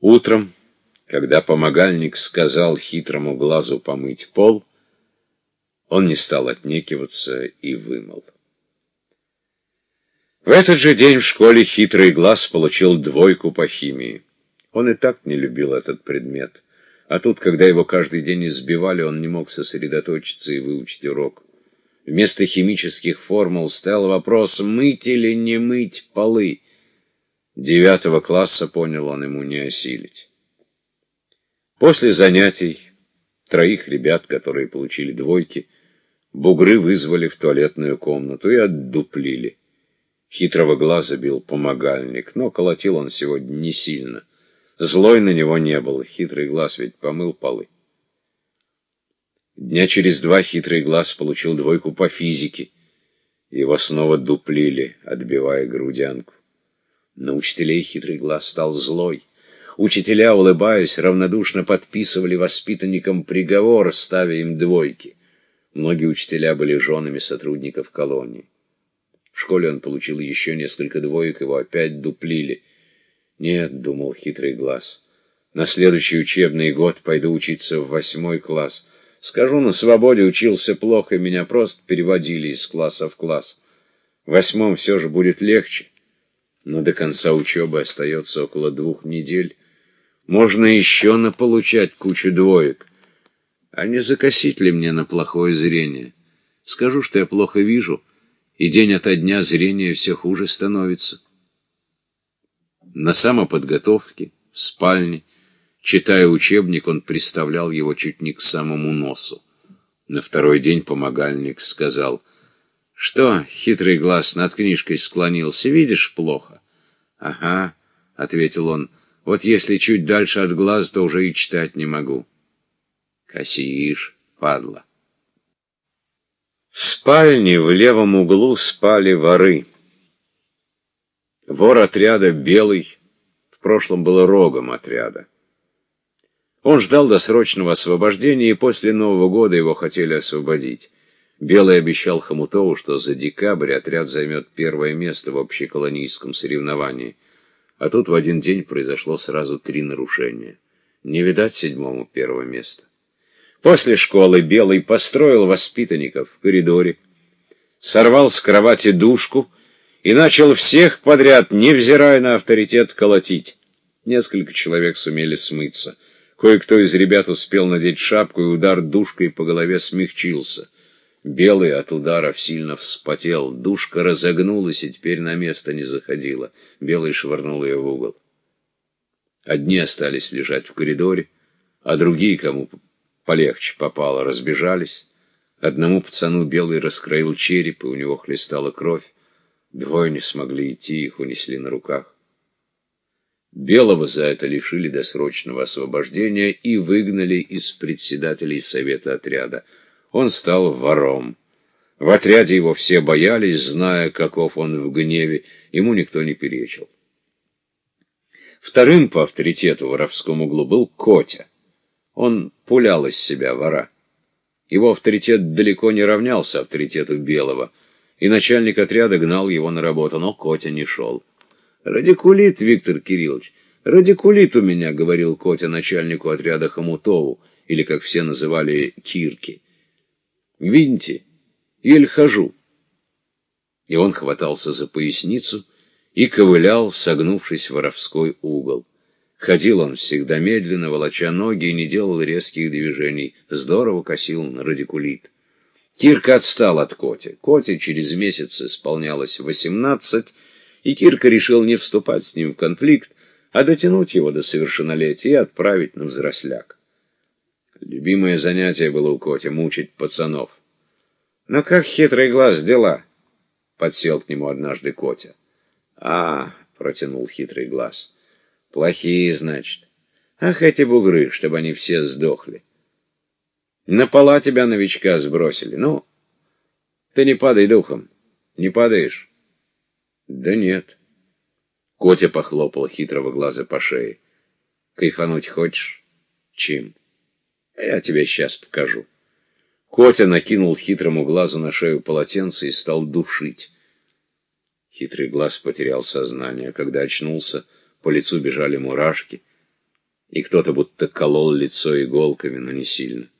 Утром, когда помогальник сказал хитрому глазу помыть пол, он не стал отнекиваться и вымыл. В этот же день в школе хитрый глаз получил двойку по химии. Он и так не любил этот предмет. А тут, когда его каждый день избивали, он не мог сосредоточиться и выучить урок. Вместо химических формул стоял вопрос, мыть или не мыть полы. Девятого класса, понял он, ему не осилить. После занятий троих ребят, которые получили двойки, бугры вызвали в туалетную комнату и отдуплили. Хитрого глаза бил помогальник, но колотил он сегодня не сильно. Злой на него не был, хитрый глаз ведь помыл полы. Дня через два хитрый глаз получил двойку по физике. Его снова дуплили, отбивая грудянку. На учителей хитрый глаз стал злой. Учителя, улыбаясь, равнодушно подписывали воспитанникам приговор, ставя им двойки. Многие учителя были женами сотрудников колонии. В школе он получил еще несколько двоек, его опять дуплили. «Нет», — думал хитрый глаз, — «на следующий учебный год пойду учиться в восьмой класс. Скажу, на свободе учился плохо, меня просто переводили из класса в класс. В восьмом все же будет легче» но до конца учебы остается около двух недель. Можно еще наполучать кучу двоек. А не закосить ли мне на плохое зрение? Скажу, что я плохо вижу, и день ото дня зрение все хуже становится. На самоподготовке, в спальне, читая учебник, он приставлял его чуть не к самому носу. На второй день помогальник сказал, «Что, хитрый глаз над книжкой склонился, видишь плохо?» «Ага», — ответил он, — «вот если чуть дальше от глаз, то уже и читать не могу». «Косишь, падла». В спальне в левом углу спали воры. Вор отряда белый, в прошлом был рогом отряда. Он ждал досрочного освобождения, и после Нового года его хотели освободить. Белый обещал Хомутову, что за декабрь отряд займет первое место в общеколонийском соревновании. А тут в один день произошло сразу три нарушения. Не видать седьмому первого места. После школы Белый построил воспитанников в коридоре, сорвал с кровати душку и начал всех подряд, невзирая на авторитет, колотить. Несколько человек сумели смыться. Кое-кто из ребят успел надеть шапку, и удар душкой по голове смягчился. Белый от ударов сильно вспотел, душка разогнулась и теперь на место не заходила. Белый швырнул ее в угол. Одни остались лежать в коридоре, а другие, кому полегче попало, разбежались. Одному пацану Белый раскроил череп, и у него хлестала кровь. Двое не смогли идти, их унесли на руках. Белого за это лишили досрочного освобождения и выгнали из председателей совета отряда он стал вором. В отряде его все боялись, зная, каков он в гневе, ему никто не перечил. Вторым по авторитету в воровском углу был Котя. Он пулял из себя вора. Его авторитет далеко не равнялся авторитету Белого, и начальник отряда гнал его на работу, но Котя не шел. «Радикулит, Виктор Кириллович, радикулит у меня», — говорил Котя начальнику отряда Хомутову, или, как все называли, Кирки. Видите, еле хожу. И он хватался за поясницу и ковылял, согнувшись в воровской угол. Ходил он всегда медленно, волоча ноги, и не делал резких движений. Здорово косил на радикулит. Кирка отстал от Коти. Коте через месяц исполнялось восемнадцать, и Кирка решил не вступать с ним в конфликт, а дотянуть его до совершеннолетия и отправить на взросляк. Любимое занятие было у Коти — мучить пацанов. «Ну как хитрый глаз дела?» — подсел к нему однажды Котя. «А, — протянул хитрый глаз, — плохие, значит. Ах, эти бугры, чтобы они все сдохли. На пола тебя новичка сбросили. Ну, ты не падай духом. Не падаешь?» «Да нет». Котя похлопал хитрого глаза по шее. «Кайфануть хочешь?» «Чем?» Я тебе сейчас покажу. Котя накинул хитрому глазу на шею полотенце и стал душить. Хитрый глаз потерял сознание. Когда очнулся, по лицу бежали мурашки. и кто-то будто колол лицо иголками, но не сильно.